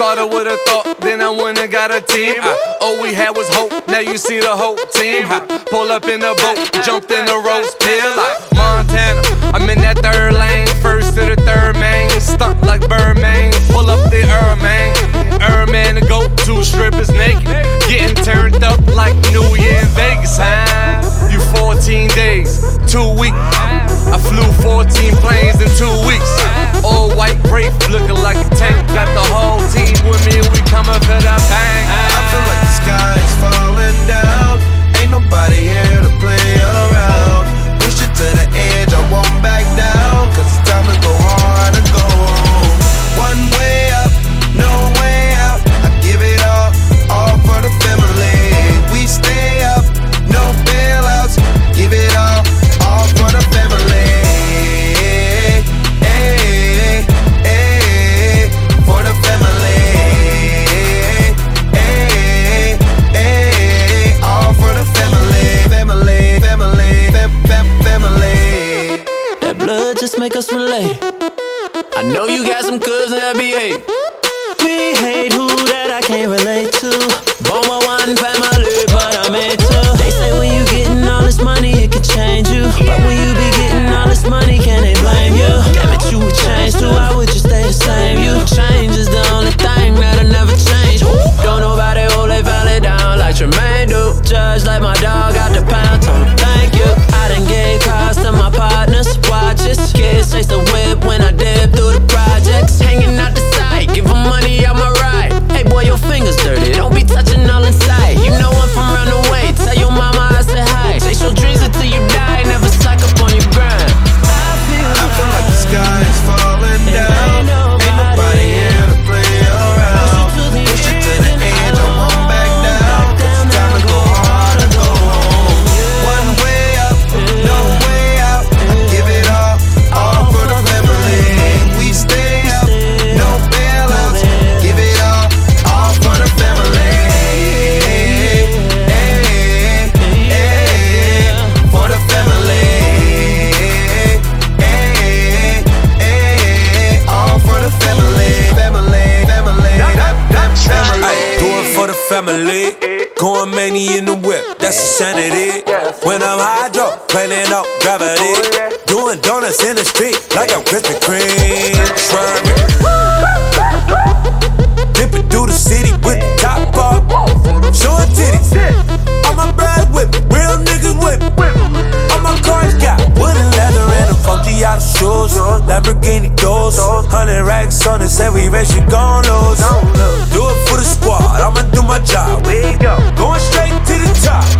Started with a thought, then I went and got a team. I, all we had was hope, now you see the whole team. I, pull up in the boat, jumped in the rose pill. Like Montana, I'm in that third lane, first to the third main, Stuck like Birdman, pull up the Erman. Erman to go, two strippers naked. Getting turned up like New Year in Vegas, huh? You 14 days, two weeks. I flew 14 planes in two weeks. All white grape looking make us relate. I know you got some cubs in NBA. We hate who that I can't relate to. Going many in the whip, that's insanity. When I'm high, drop, planning up gravity. Doing donuts in the street like I'm Krispy Kreme. Hundred racks on it, every race you gon' lose. Do it for the squad, I'ma do my job. We go. Going straight to the top.